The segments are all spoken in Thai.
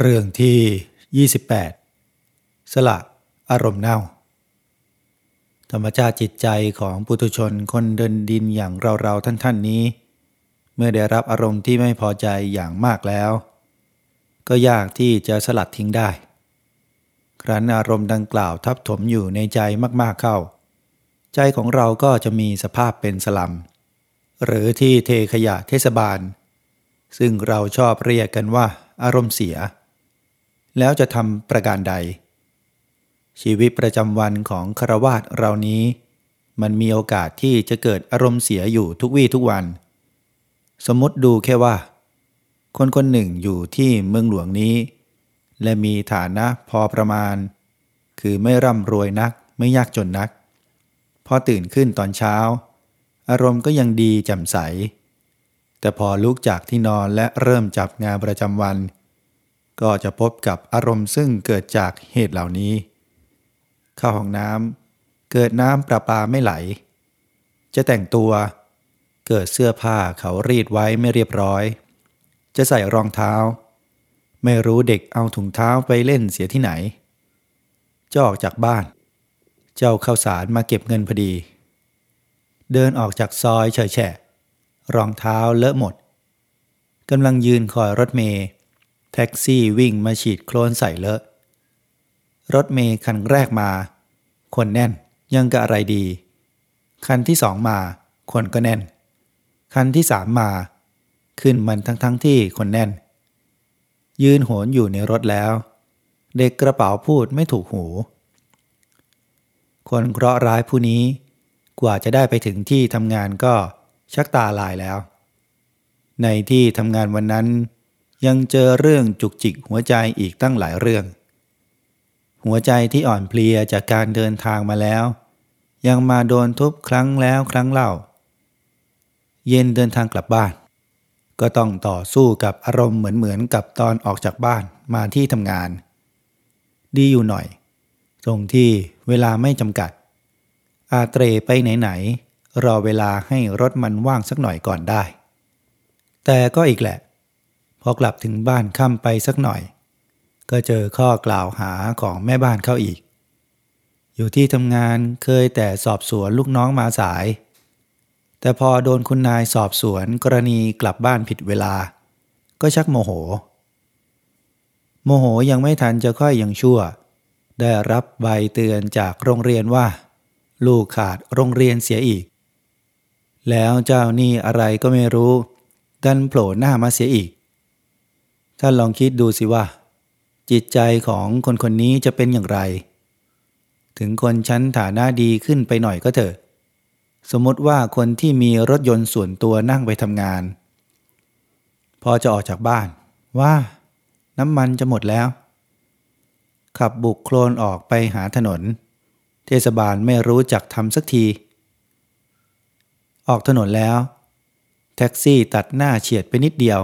เรื่องที่ 28 สละอารมณ์เน่า ธรรมชาติจิตใจของปุถุชนคนเดินดินอย่างเราๆท่านๆนี้ เมื่อได้รับอารมณ์ที่ไม่พอใจอย่างมากแล้ว ก็ยากที่จะสลัดทิ้งได้ ครั้นอารมณ์ดังกล่าวทับถมอยู่ในใจมากๆเข้า ใจของเราก็จะมีสภาพเป็นสลัม หรือที่เทขยะเทศบาล ซึ่งเราชอบเรียกกันว่าอารมณ์เสีย แล้วจะทำประการใด ชีวิตประจำวันของคารวาสเรานี้ มันมีโอกาสที่จะเกิดอารมณ์เสียอยู่ทุกวี่ทุกวัน สมมติดูแค่ว่า คนคนหนึ่งอยู่ที่เมืองหลวงนี้ และมีฐานะพอประมาณ คือไม่ร่ำรวยนักไม่ยากจนนัก พอตื่นขึ้นตอนเช้า อารมณ์ก็ยังดีแจ่มใส แต่พอลุกจากที่นอนและเริ่มจับงานประจำวัน ก็จะพบกับอารมณ์ซึ่งเกิดจากเหตุเหล่านี้ เข้าห้องน้ำเกิดน้ำประปาไม่ไหล จะแต่งตัวเกิดเสื้อผ้าเขารีดไว้ไม่เรียบร้อย จะใส่รองเท้า ไม่รู้เด็กเอาถุงเท้าไปเล่นเสียที่ไหนจะออกจากบ้าน เจ้าข้าวสารมาเก็บเงินพอดี เดินออกจากซอยเฉอะแฉะ รองเท้าเลอะหมดกำลังยืนคอยรถเมย์ แท็กซี่วิ่งมาฉีดโคลนใส่เลอะ รถเมย์คันแรกมา คนแน่นยังกะอะไรดี คันที่สองมา คนก็แน่น คันที่สามมา ขึ้นมันทั้งทั้งที่คนแน่น ยืนโหนอยู่ในรถแล้ว เด็กกระเป๋าพูดไม่ถูกหู คนเคราะห์ร้ายผู้นี้ กว่าจะได้ไปถึงที่ทำงานก็ชักตาลายแล้ว ในที่ทำงานวันนั้น ยังเจอเรื่องจุกจิกหัวใจอีกตั้งหลายเรื่อง หัวใจที่อ่อนเพลียจากการเดินทางมาแล้ว ยังมาโดนทุบครั้งแล้วครั้งเล่า เย็นเดินทางกลับบ้าน ก็ต้องต่อสู้กับอารมณ์เหมือนๆกับตอนออกจากบ้านมาที่ทำงาน ดีอยู่หน่อย ตรงที่เวลาไม่จำกัด อาเตรไปไหนๆรอเวลาให้รถมันว่างสักหน่อยก่อนได้ แต่ก็อีกแหละ พอกลับถึงบ้านค่ำไปสักหน่อย ก็เจอข้อกล่าวหาของแม่บ้านเข้าอีก อยู่ที่ทำงานเคยแต่สอบสวนลูกน้องมาสาย แต่พอโดนคุณนายสอบสวนกรณีกลับบ้านผิดเวลา ก็ชักโมโห โมโหยังไม่ทันจะค่อยยังชั่ว ได้รับใบเตือนจากโรงเรียนว่า ลูกขาดโรงเรียนเสียอีก แล้วเจ้านี่อะไรก็ไม่รู้ ดันโผล่หน้ามาเสียอีก ท่านลองคิดดูสิว่า จิตใจของคนคนนี้จะเป็นอย่างไร ถึงคนชั้นฐานะดีขึ้นไปหน่อยก็เถอะ สมมติว่าคนที่มีรถยนต์ส่วนตัวนั่งไปทำงาน พอจะออกจากบ้านว่า น้ำมันจะหมดแล้ว ขับบุกโคลนออกไปหาถนน เทศบาลไม่รู้จักทำสักที ออกถนนแล้ว แท็กซี่ตัดหน้าเฉียดไปนิดเดียว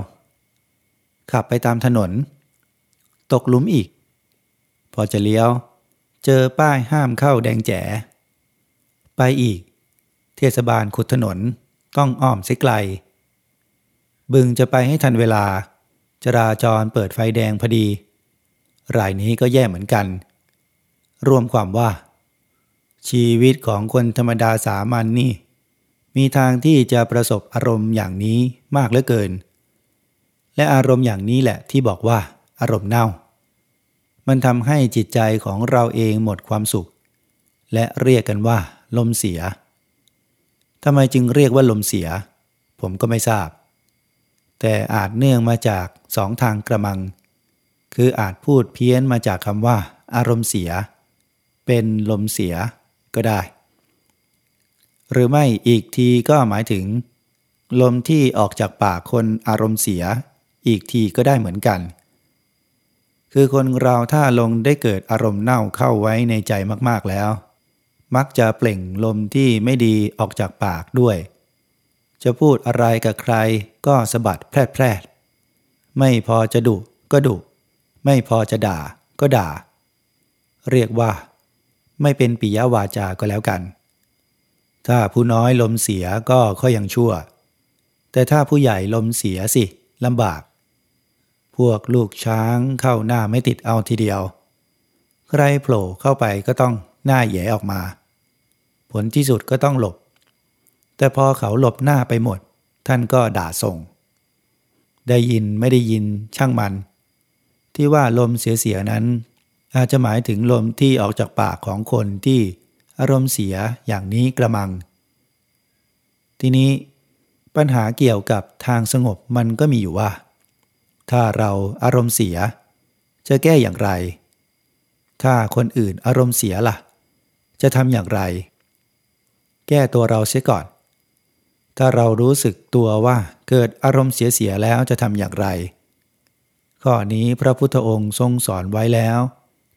ขับไปตามถนน ตกหลุมอีก พอจะเลี้ยว เจอป้ายห้ามเข้าแดงแจ๋ ไปอีก เทศบาลขุดถนนต้องอ้อมเสียไกล บึงจะไปให้ทันเวลา จราจรเปิดไฟแดงพอดี รายนี้ก็แย่เหมือนกัน รวมความว่า ชีวิตของคนธรรมดาสามัญนนี่ มีทางที่จะประสบอารมณ์อย่างนี้มากเหลือเกิน และอารมณ์อย่างนี้แหละที่บอกว่า อารมณ์เน่า มันทำให้จิตใจของเราเองหมดความสุข และเรียกกันว่า ลมเสียทำไมจึงเรียกว่าลมเสีย ผมก็ไม่ทราบ แต่อาจเนื่องมาจากสองทางกระมัง คืออาจพูดเพี้ยนมาจากคำว่า อารมณ์เสีย เป็นลมเสียก็ได้ หรือไม่อีกทีก็หมายถึง ลมที่ออกจากปากคนอารมณ์เสีย อีกทีก็ได้เหมือนกัน คือคนเราถ้าลงได้เกิดอารมณ์เน่าเข้าไว้ในใจมากๆแล้ว มักจะเปล่งลมที่ไม่ดีออกจากปากด้วย จะพูดอะไรกับใครก็สะบัดแพร่แพร่ไม่พอจะดุก็ดุ ไม่พอจะด่าก็ด่า เรียกว่า ไม่เป็นปิยวาจาก็แล้วกัน ถ้าผู้น้อยลมเสียก็ค่อยยังชั่ว แต่ถ้าผู้ใหญ่ลมเสียสิลำบาก พวกลูกช้างเข้าหน้าไม่ติดเอาทีเดียว ใครโผล่เข้าไปก็ต้องหน้าแย่ออกมา ผลที่สุดก็ต้องหลบ แต่พอเขาหลบหน้าไปหมด ท่านก็ด่าส่ง ได้ยินไม่ได้ยินช่างมัน ที่ว่าลมเสียๆนั้น อาจจะหมายถึงลมที่ออกจากปากของคนที่อารมณ์เสียอย่างนี้กระมัง ทีนี้ปัญหาเกี่ยวกับทางสงบมันก็มีอยู่ว่า ถ้าเราอารมณ์เสีย จะแก้อย่างไร ถ้าคนอื่นอารมณ์เสียล่ะ จะทำอย่างไร แก้ตัวเราเสียก่อน ถ้าเรารู้สึกตัวว่าเกิดอารมณ์เสียๆแล้วจะทำอย่างไร ข้อนี้พระพุทธองค์ทรงสอนไว้แล้ว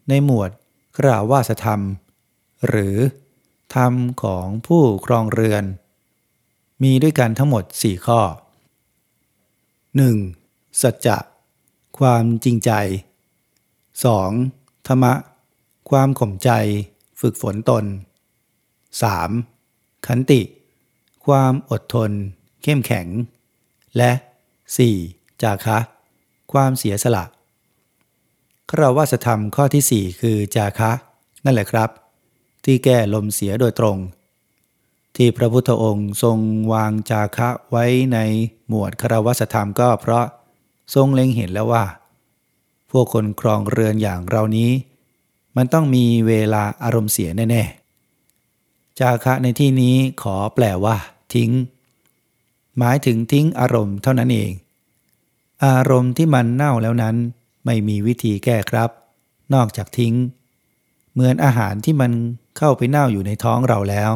ในหมวดกล่าวว่าสธรรม หรือธรรมของผู้ครองเรือน มีด้วยกันทั้งหมด 4 ข้อ 1. สัจจะความจริงใจ 2. ธรรมะ ความข่มใจ ฝึกฝนตน 3. ขันติ ความอดทน เข้มแข็ง และ 4. จาคะ ความเสียสละคราวาสธรรมข้อที่ 4 คือจาคะ นั่นแหละครับ ที่แก้ลมเสียโดยตรง ที่พระพุทธองค์ทรงวางจาคะไว้ในหมวดคารวสธรรมก็เพราะ ทรงเล็งเห็นแล้วว่า พวกคนครองเรือนอย่างเรานี้ มันต้องมีเวลาอารมณ์เสียแน่ ๆ จาคะในที่นี้ขอแปลว่า ทิ้ง หมายถึงทิ้งอารมณ์เท่านั้นเอง อารมณ์ที่มันเน่าแล้วนั้น ไม่มีวิธีแก้ครับ นอกจากทิ้ง เหมือนอาหารที่มันเข้าไปเน่าอยู่ในท้องเราแล้ว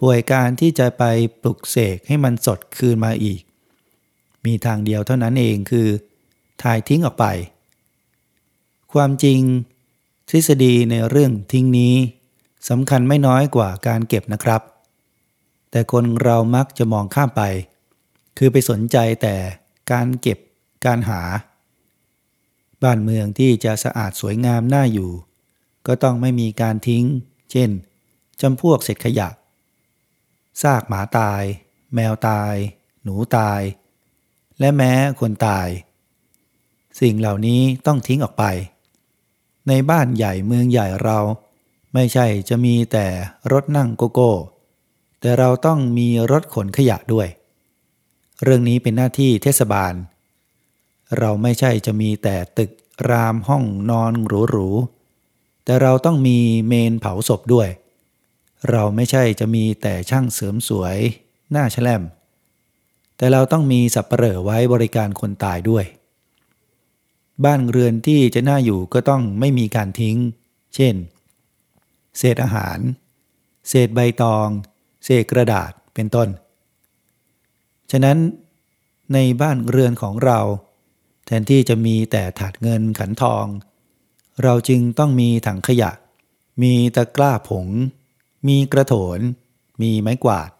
ป่วยการที่จะไปปลุกเสกให้มันสดคืนมาอีก มีทางเดียวเท่านั้นเองคือ ถ่ายทิ้งออกไป ความจริง ทฤษฎีในเรื่องทิ้งนี้สำคัญไม่น้อยกว่าการเก็บนะครับ แต่คนเรามักจะมองข้ามไป คือไปสนใจแต่การเก็บการหา บ้านเมืองที่จะสะอาดสวยงามน่าอยู่ ก็ต้องไม่มีการทิ้ง เช่นจำพวกเศษขยะซากหมาตาย แมวตาย หนูตาย และแม้คนตาย สิ่งเหล่านี้ต้องทิ้งออกไป ในบ้านใหญ่เมืองใหญ่เรา ไม่ใช่จะมีแต่รถนั่งโกโก้ แต่เราต้องมีรถขนขยะด้วย เรื่องนี้เป็นหน้าที่เทศบาล เราไม่ใช่จะมีแต่ตึกรามห้องนอนหรูๆ แต่เราต้องมีเมนเผาศพด้วย เราไม่ใช่จะมีแต่ช่างเสริมสวย หน้าแฉลม แต่เราต้องมีสับเปลอไว้บริการคนตายด้วย บ้านเรือนที่จะน่าอยู่ก็ต้องไม่มีการทิ้ง เช่น เศษอาหาร เศษใบตอง เศษกระดาษเป็นต้น ฉะนั้นในบ้านเรือนของเรา แทนที่จะมีแต่ถาดเงินขันทอง เราจึงต้องมีถังขยะ มีตะกร้าผง มีกระโถน มีไม้กวาด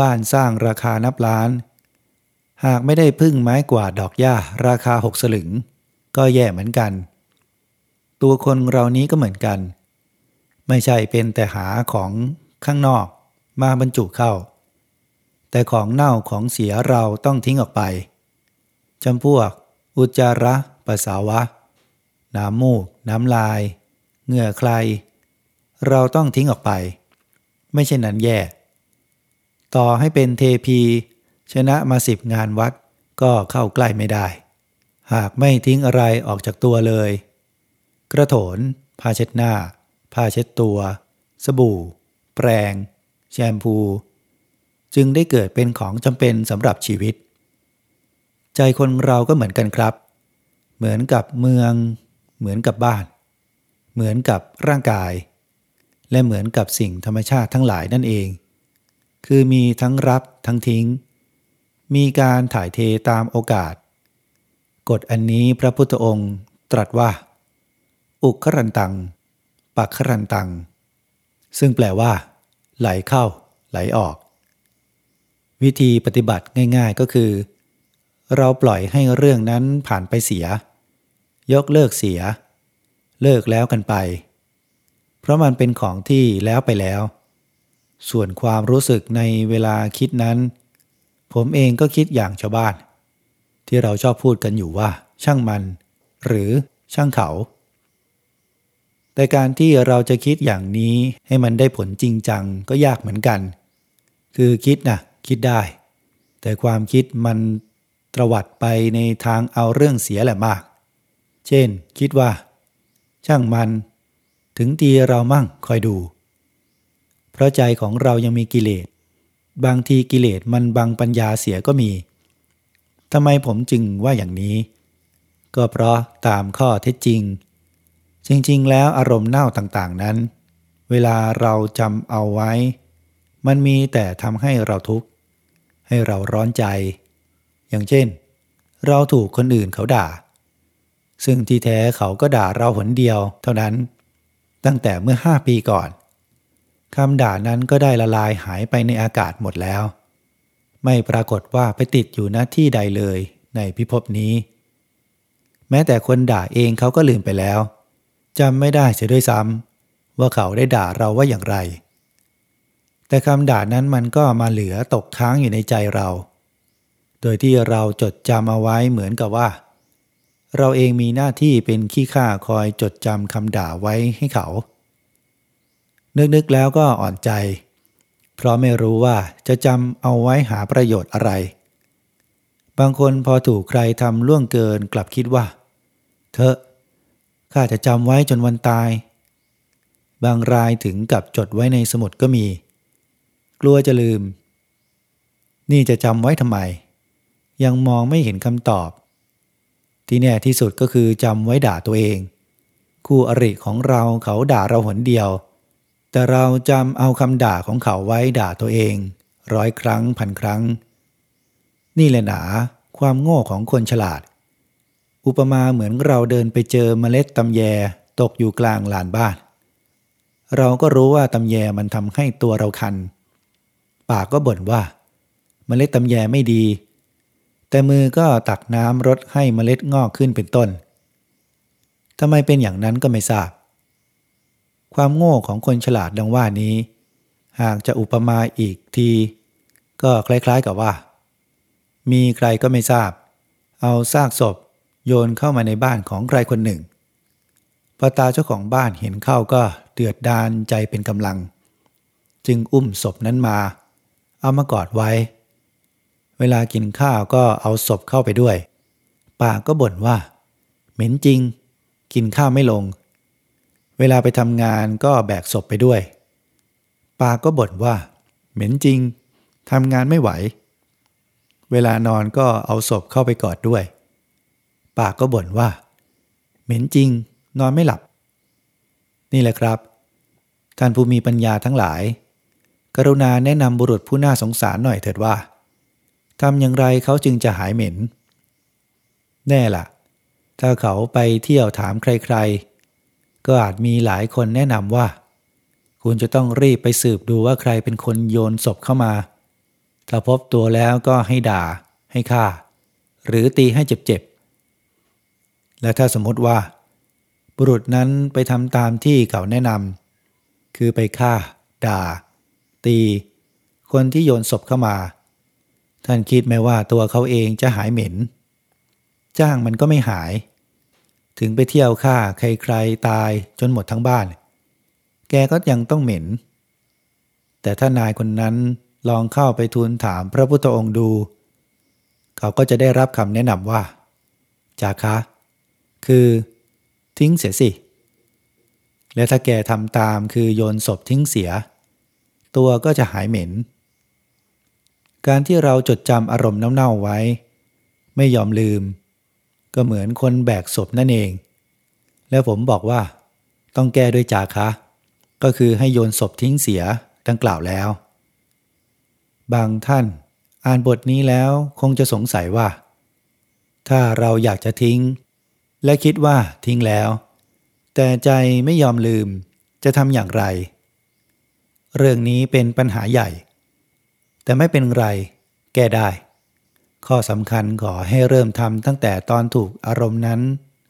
บ้านสร้างราคานับล้าน หากไม่ได้พึ่งไม้กวาดดอกหญ้าราคาหกสลึง ก็แย่เหมือนกัน ตัวคนเรานี้ก็เหมือนกัน ไม่ใช่เป็นแต่หาของข้างนอกมาบรรจุเข้า แต่ของเน่าของเสียเราต้องทิ้งออกไปจำพวก อุจจาระปัสสาวะ น้ำมูก น้ำลาย เหงื่อใคร เราต้องทิ้งออกไป ไม่ใช่นั้นแย่ ต่อให้เป็นเทพี ชนะมาสิบงานวัดก็เข้าใกล้ไม่ได้ หากไม่ทิ้งอะไรออกจากตัวเลย กระโถน ผ้าเช็ดหน้า ผ้าเช็ดตัว สบู่ แปรงแชมพู จึงได้เกิดเป็นของจำเป็นสำหรับชีวิต ใจคนเราก็เหมือนกันครับ เหมือนกับเมือง เหมือนกับบ้าน เหมือนกับร่างกาย และเหมือนกับสิ่งธรรมชาติทั้งหลายนั่นเอง คือมีทั้งรับทั้งทิ้ง มีการถ่ายเทตามโอกาส กฎอันนี้พระพุทธองค์ตรัสว่า อุครันตัง ปักครันตัง ซึ่งแปลว่า ไหลเข้า ไหลออก วิธีปฏิบัติง่าย ๆก็คือ เราปล่อยให้เรื่องนั้นผ่านไปเสีย ยกเลิกเสีย เลิกแล้วกันไป เพราะมันเป็นของที่แล้วไปแล้ว ส่วนความรู้สึกในเวลาคิดนั้น ผมเองก็คิดอย่างชาวบ้าน ที่เราชอบพูดกันอยู่ว่า ช่างมัน หรือช่างเขา แต่การที่เราจะคิดอย่างนี้ให้มันได้ผลจริงจังก็ยากเหมือนกัน คือคิดนะคิดได้ แต่ความคิดมันตรวัดไปในทางเอาเรื่องเสียแหละมาก เช่น คิดว่า ช่างมัน ถึงตีเรามั่งคอยดู เพราะใจของเรายังมีกิเลส บางทีกิเลสมันบังปัญญาเสียก็มีทำไมผมจึงว่าอย่างนี้ ก็เพราะตามข้อเท็จจริง จริงๆ แล้วอารมณ์เน่าต่างๆนั้น เวลาเราจำเอาไว้ มันมีแต่ทำให้เราทุกข์ให้เราร้อนใจ อย่างเช่น เราถูกคนอื่นเขาด่า ซึ่งที่แท้เขาก็ด่าเราหนเดียวเท่านั้น ตั้งแต่เมื่อห้าปีก่อน คำด่านั้นก็ได้ละลายหายไปในอากาศหมดแล้ว ไม่ปรากฏว่าไปติดอยู่ณที่ใดเลยในพิภพนี้ แม้แต่คนด่าเองเขาก็ลืมไปแล้วจำไม่ได้เสียด้วยซ้ำว่าเขาได้ด่าเราว่าอย่างไร แต่คำด่านั้นมันก็มาเหลือตกค้างอยู่ในใจเรา โดยที่เราจดจำเอาไว้เหมือนกับว่า เราเองมีหน้าที่เป็นขี้ข้าคอยจดจำคำด่าไว้ให้เขา นึกๆแล้วก็อ่อนใจ เพราะไม่รู้ว่าจะจำเอาไว้หาประโยชน์อะไร บางคนพอถูกใครทำล่วงเกินกลับคิดว่า เธอข้าจะจำไว้จนวันตาย บางรายถึงกับจดไว้ในสมุดก็มี กลัวจะลืม นี่จะจำไว้ทำไม ยังมองไม่เห็นคำตอบ ที่แน่ที่สุดก็คือจำไว้ด่าตัวเอง คู่อริของเราเขาด่าเราหนเดียว แต่เราจำเอาคำด่าของเขาไว้ด่าตัวเอง ร้อยครั้งพันครั้ง นี่แหละหนาความโง่ของคนฉลาด อุปมาเหมือนเราเดินไปเจอเมล็ดตำแยตกอยู่กลางลานบ้าน เราก็รู้ว่าตำแยมันทำให้ตัวเราคัน ปากก็บ่นว่า เมล็ดตำแยไม่ดี แต่มือก็ตักน้ำรดให้เมล็ดงอกขึ้นเป็นต้นทำไมเป็นอย่างนั้นก็ไม่ทราบ ความโง่ของคนฉลาดดังว่านี้ หากจะอุปมาอีกที ก็คล้ายๆกับว่า มีใครก็ไม่ทราบ เอาซากศพโยนเข้ามาในบ้านของใครคนหนึ่งพอตาเจ้าของบ้านเห็นเข้าก็เดือดดานใจเป็นกำลัง จึงอุ้มศพนั้นมา เอามากอดไว้ เวลากินข้าวก็เอาศพเข้าไปด้วย ปากก็บ่นว่า เหม็นจริง กินข้าวไม่ลง เวลาไปทำงานก็แบกศพไปด้วย ปาก็บ่นว่า เหม็นจริงทำงานไม่ไหว เวลานอนก็เอาศพเข้าไปกอดด้วย ปากก็บ่นว่า เหม็นจริง นอนไม่หลับ นี่แหละครับ ท่านผู้มีปัญญาทั้งหลาย กรุณาแนะนำบุรุษผู้น่าสงสารหน่อยเถิดว่าทำอย่างไรเขาจึงจะหายเหม็น แน่ละ่ะ ถ้าเขาไปเที่ยวถามใครๆ ก็อาจมีหลายคนแนะนำว่า คุณจะต้องรีบไปสืบดูว่าใครเป็นคนโยนศพเข้ามา ถ้าพบตัวแล้วก็ให้ด่า ให้ฆ่า หรือตีให้เจ็บๆ และถ้าสมมติว่า บุรุษนั้นไปทำตามที่เขาแนะนำคือไปฆ่า ด่า ตี คนที่โยนศพเข้ามา ท่านคิดไหมว่าตัวเขาเองจะหายเหม็น จ้างมันก็ไม่หาย ถึงไปเที่ยวฆ่าใครๆตายจนหมดทั้งบ้าน แกก็ยังต้องเหม็น แต่ถ้านายคนนั้นลองเข้าไปทูลถามพระพุทธองค์ดู เขาก็จะได้รับคำแนะนำว่า จาคะ คือทิ้งเสียสิ และถ้าแกทำตามคือโยนศพทิ้งเสีย ตัวก็จะหายเหม็น การที่เราจดจำอารมณ์เน่าๆไว้ ไม่ยอมลืม ก็เหมือนคนแบกศพนั่นเอง แล้วผมบอกว่า ต้องแก้ด้วยจาคะ ก็คือให้โยนศพทิ้งเสียดังกล่าวแล้ว บางท่าน อ่านบทนี้แล้วคงจะสงสัยว่า ถ้าเราอยากจะทิ้ง และคิดว่าทิ้งแล้ว แต่ใจไม่ยอมลืมจะทำอย่างไร เรื่องนี้เป็นปัญหาใหญ่ แต่ไม่เป็นไร แก้ได้ ข้อสำคัญขอให้เริ่มทำตั้งแต่ตอนถูกอารมณ์นั้น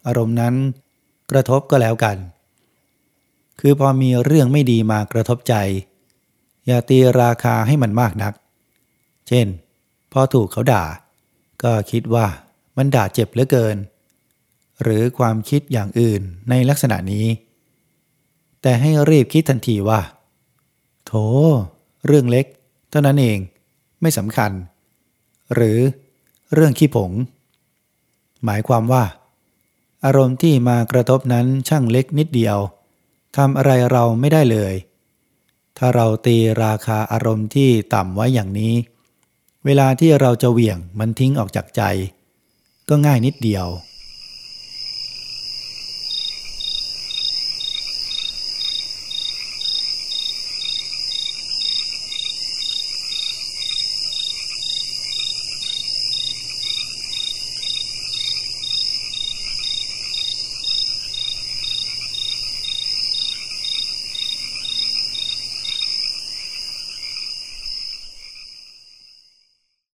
อารมณ์นั้น กระทบก็แล้วกัน คือพอมีเรื่องไม่ดีมากระทบใจ อย่าตีราคาให้มันมากนัก เช่น พอถูกเขาด่า ก็คิดว่ามันด่าเจ็บเหลือเกิน หรือความคิดอย่างอื่นในลักษณะนี้ แต่ให้รีบคิดทันทีว่า โถ เรื่องเล็ก เท่านั้นเอง ไม่สำคัญ หรือ เรื่องขี้ผง หมายความว่า อารมณ์ที่มากระทบนั้นช่างเล็กนิดเดียวทำอะไรเราไม่ได้เลย ถ้าเราตีราคาอารมณ์ที่ต่ำไว้อย่างนี้ เวลาที่เราจะเหวี่ยงมันทิ้งออกจากใจ ก็ง่ายนิดเดียว